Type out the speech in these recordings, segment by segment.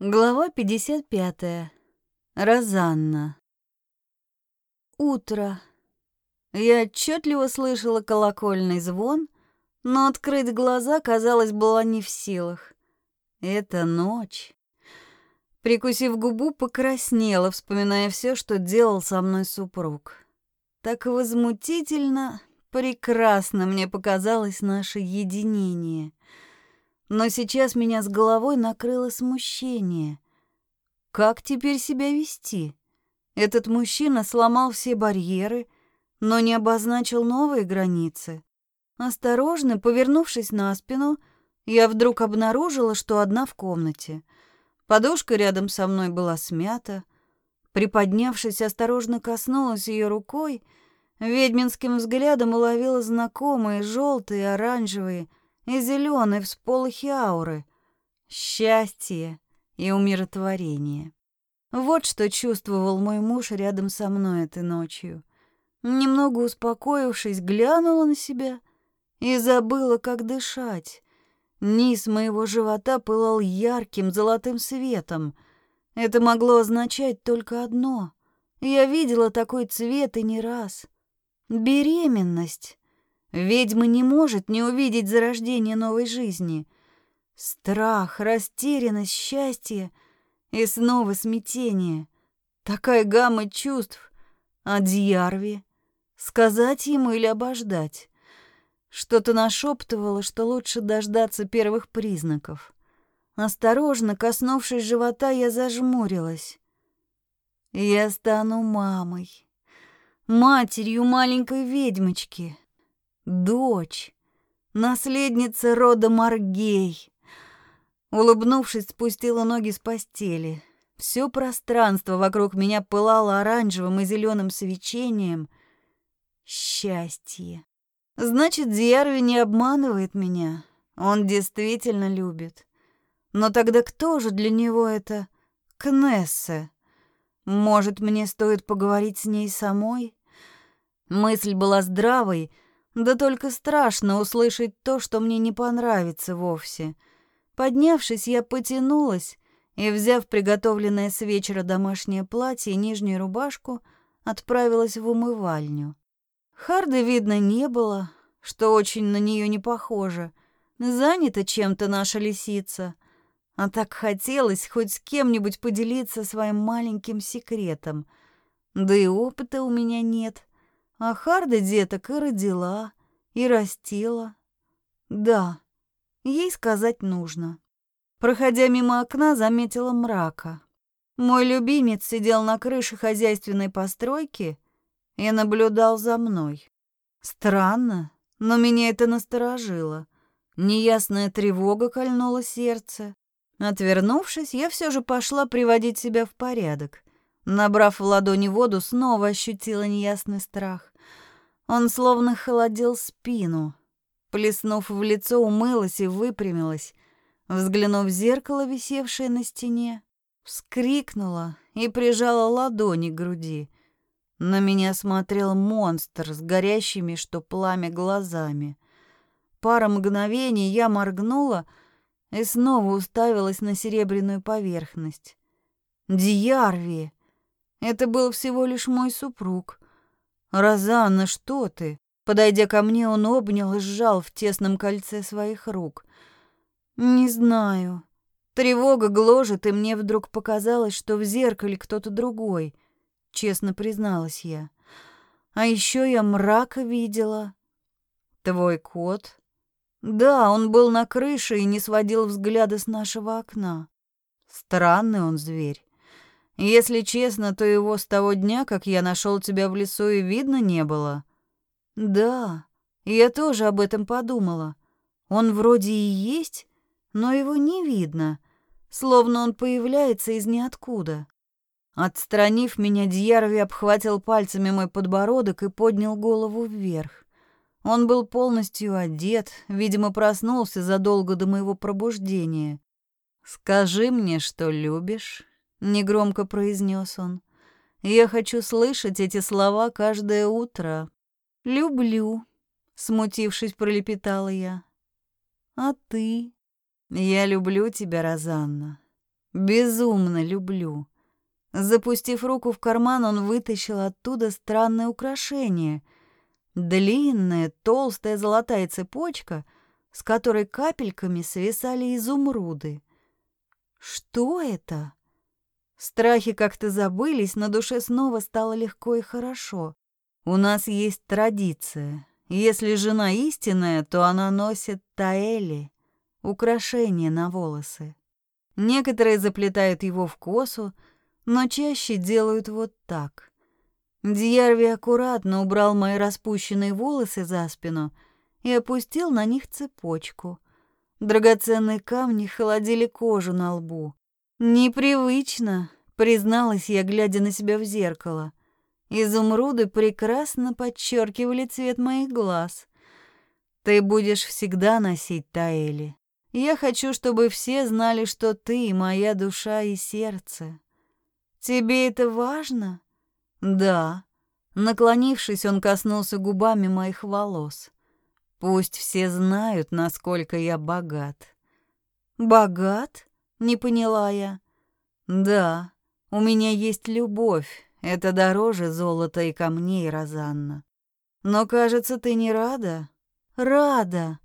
Глава 55. Розанна. Утро. Я отчетливо слышала колокольный звон, но открыть глаза, казалось, была не в силах. Это ночь. Прикусив губу, покраснела, вспоминая все, что делал со мной супруг. Так возмутительно, прекрасно мне показалось наше единение — но сейчас меня с головой накрыло смущение. Как теперь себя вести? Этот мужчина сломал все барьеры, но не обозначил новые границы. Осторожно, повернувшись на спину, я вдруг обнаружила, что одна в комнате. Подушка рядом со мной была смята. Приподнявшись, осторожно коснулась ее рукой, ведьминским взглядом уловила знакомые желтые, оранжевые, и зеленой всполохи ауры. Счастье и умиротворение. Вот что чувствовал мой муж рядом со мной этой ночью. Немного успокоившись, глянула на себя и забыла, как дышать. Низ моего живота пылал ярким золотым светом. Это могло означать только одно. Я видела такой цвет и не раз. Беременность. Ведьма не может не увидеть зарождение новой жизни. Страх, растерянность, счастье и снова смятение. Такая гамма чувств. А Дьярви? Сказать ему или обождать? Что-то нашептывало, что лучше дождаться первых признаков. Осторожно, коснувшись живота, я зажмурилась. Я стану мамой. Матерью маленькой ведьмочки дочь, наследница рода Маргей. Улыбнувшись, спустила ноги с постели. Все пространство вокруг меня пылало оранжевым и зеленым свечением. Счастье. Значит, Диарви не обманывает меня. Он действительно любит. Но тогда кто же для него это Кнесса? Может, мне стоит поговорить с ней самой? Мысль была здравой, да только страшно услышать то, что мне не понравится вовсе. Поднявшись, я потянулась и, взяв приготовленное с вечера домашнее платье и нижнюю рубашку, отправилась в умывальню. Харды видно не было, что очень на нее не похоже. Занята чем-то наша лисица. А так хотелось хоть с кем-нибудь поделиться своим маленьким секретом. Да и опыта у меня нет. А Харда деток и родила, и растила. Да, ей сказать нужно. Проходя мимо окна, заметила мрака. Мой любимец сидел на крыше хозяйственной постройки и наблюдал за мной. Странно, но меня это насторожило. Неясная тревога кольнула сердце. Отвернувшись, я все же пошла приводить себя в порядок. Набрав в ладони воду, снова ощутила неясный страх. Он словно холодил спину. Плеснув в лицо, умылась и выпрямилась. Взглянув в зеркало, висевшее на стене, вскрикнула и прижала ладони к груди. На меня смотрел монстр с горящими, что пламя, глазами. Пара мгновений я моргнула и снова уставилась на серебряную поверхность. Дьярви! Это был всего лишь мой супруг. «Розанна, что ты?» Подойдя ко мне, он обнял и сжал в тесном кольце своих рук. «Не знаю. Тревога гложет, и мне вдруг показалось, что в зеркале кто-то другой», — честно призналась я. «А еще я мрака видела». «Твой кот?» «Да, он был на крыше и не сводил взгляда с нашего окна. Странный он зверь. Если честно, то его с того дня, как я нашел тебя в лесу, и видно не было. Да, я тоже об этом подумала. Он вроде и есть, но его не видно, словно он появляется из ниоткуда. Отстранив меня, Дьярви обхватил пальцами мой подбородок и поднял голову вверх. Он был полностью одет, видимо, проснулся задолго до моего пробуждения. «Скажи мне, что любишь, негромко произнес он. Я хочу слышать эти слова каждое утро. Люблю, смутившись, пролепетала я. А ты? Я люблю тебя, Розанна. Безумно люблю. Запустив руку в карман, он вытащил оттуда странное украшение. Длинная, толстая золотая цепочка, с которой капельками свисали изумруды. Что это? Страхи как-то забылись, на душе снова стало легко и хорошо. У нас есть традиция. Если жена истинная, то она носит таэли, украшение на волосы. Некоторые заплетают его в косу, но чаще делают вот так. Дьярви аккуратно убрал мои распущенные волосы за спину и опустил на них цепочку. Драгоценные камни холодили кожу на лбу. Непривычно, призналась я, глядя на себя в зеркало. Изумруды прекрасно подчеркивали цвет моих глаз. Ты будешь всегда носить Таэли. Я хочу, чтобы все знали, что ты моя душа и сердце. Тебе это важно? Да. Наклонившись, он коснулся губами моих волос. Пусть все знают, насколько я богат. Богат? Не поняла я. Да, у меня есть любовь, это дороже золота и камней, Розанна. Но, кажется, ты не рада? Рада.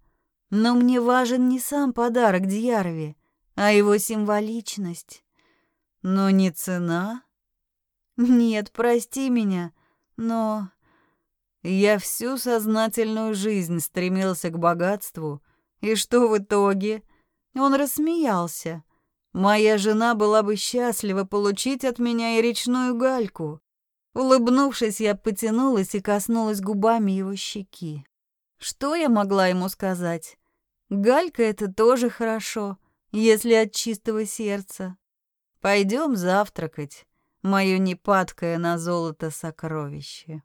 Но мне важен не сам подарок Дьярви, а его символичность. Но не цена? Нет, прости меня, но... Я всю сознательную жизнь стремился к богатству, и что в итоге? Он рассмеялся. Моя жена была бы счастлива получить от меня и речную гальку. Улыбнувшись, я потянулась и коснулась губами его щеки. Что я могла ему сказать? Галька — это тоже хорошо, если от чистого сердца. Пойдем завтракать, мое непадкое на золото сокровище.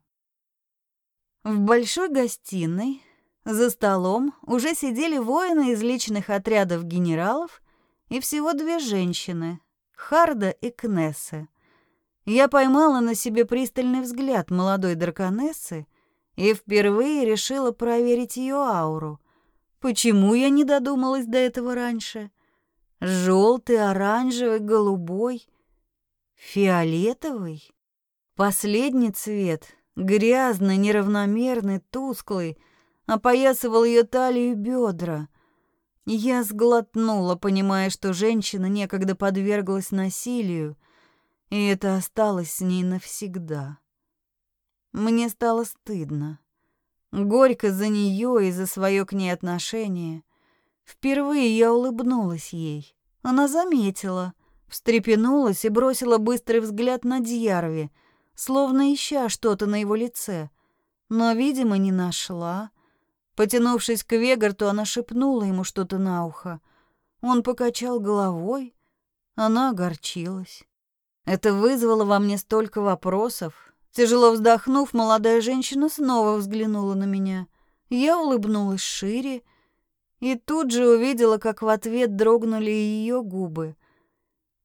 В большой гостиной за столом уже сидели воины из личных отрядов генералов и всего две женщины — Харда и Кнесса. Я поймала на себе пристальный взгляд молодой драконессы и впервые решила проверить ее ауру. Почему я не додумалась до этого раньше? Желтый, оранжевый, голубой, фиолетовый. Последний цвет, грязный, неравномерный, тусклый, опоясывал ее талию и бедра. Я сглотнула, понимая, что женщина некогда подверглась насилию, и это осталось с ней навсегда. Мне стало стыдно. Горько за нее и за свое к ней отношение. Впервые я улыбнулась ей. Она заметила, встрепенулась и бросила быстрый взгляд на Дьярви, словно ища что-то на его лице, но, видимо, не нашла. Потянувшись к Вегарту, она шепнула ему что-то на ухо. Он покачал головой, она огорчилась. Это вызвало во мне столько вопросов. Тяжело вздохнув, молодая женщина снова взглянула на меня. Я улыбнулась шире и тут же увидела, как в ответ дрогнули ее губы.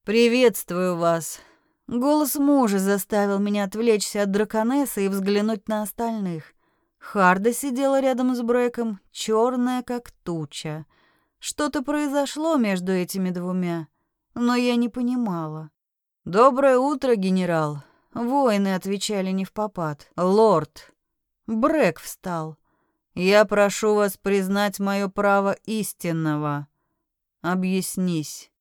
«Приветствую вас!» Голос мужа заставил меня отвлечься от драконессы и взглянуть на остальных. Харда сидела рядом с Брэком, черная как туча. Что-то произошло между этими двумя, но я не понимала. «Доброе утро, генерал!» Воины отвечали не в попад. «Лорд!» Брэк встал. «Я прошу вас признать мое право истинного. Объяснись.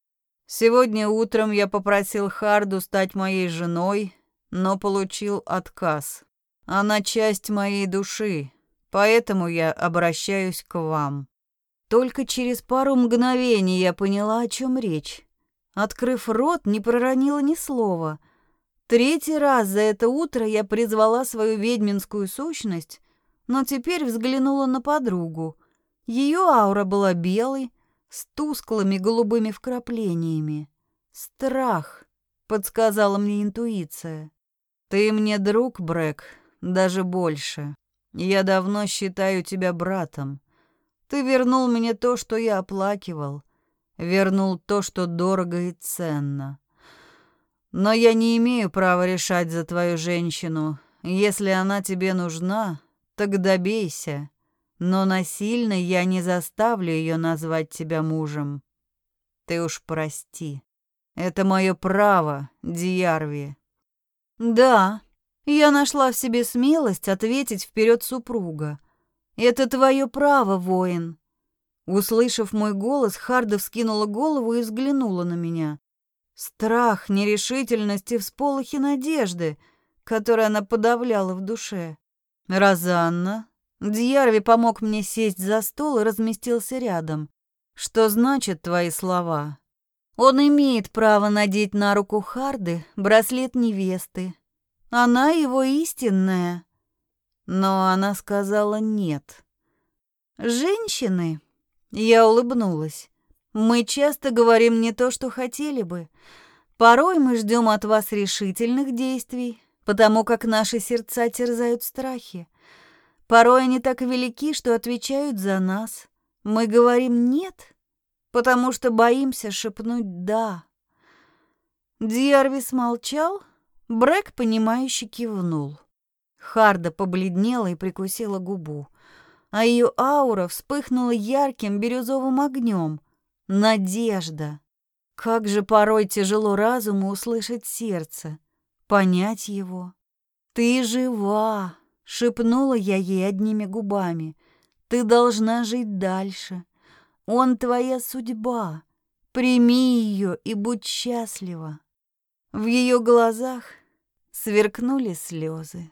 Сегодня утром я попросил Харду стать моей женой, но получил отказ. Она часть моей души, поэтому я обращаюсь к вам. Только через пару мгновений я поняла, о чем речь. Открыв рот, не проронила ни слова. Третий раз за это утро я призвала свою ведьминскую сущность, но теперь взглянула на подругу. Ее аура была белой, с тусклыми голубыми вкраплениями. «Страх», — подсказала мне интуиция. «Ты мне друг, Брэк, даже больше. Я давно считаю тебя братом. Ты вернул мне то, что я оплакивал, вернул то, что дорого и ценно. Но я не имею права решать за твою женщину. Если она тебе нужна, так добейся. Но насильно я не заставлю ее назвать тебя мужем. Ты уж прости. Это мое право, Диарви. Да, я нашла в себе смелость ответить вперед супруга. Это твое право, воин. Услышав мой голос, Харда вскинула голову и взглянула на меня. Страх, нерешительность и всполохи надежды, которые она подавляла в душе. Розанна. Дьярви помог мне сесть за стол и разместился рядом. Что значат твои слова? Он имеет право надеть на руку Харды браслет невесты. Она его истинная. Но она сказала нет. Женщины. Я улыбнулась. Мы часто говорим не то, что хотели бы. Порой мы ждем от вас решительных действий, потому как наши сердца терзают страхи. Порой они так велики, что отвечают за нас. Мы говорим «нет», потому что боимся шепнуть «да». Диарвис молчал, Брэк, понимающе кивнул. Харда побледнела и прикусила губу, а ее аура вспыхнула ярким бирюзовым огнем — Надежда. Как же порой тяжело разуму услышать сердце, понять его. «Ты жива!» — шепнула я ей одними губами. «Ты должна жить дальше. Он твоя судьба. Прими ее и будь счастлива». В ее глазах сверкнули слезы.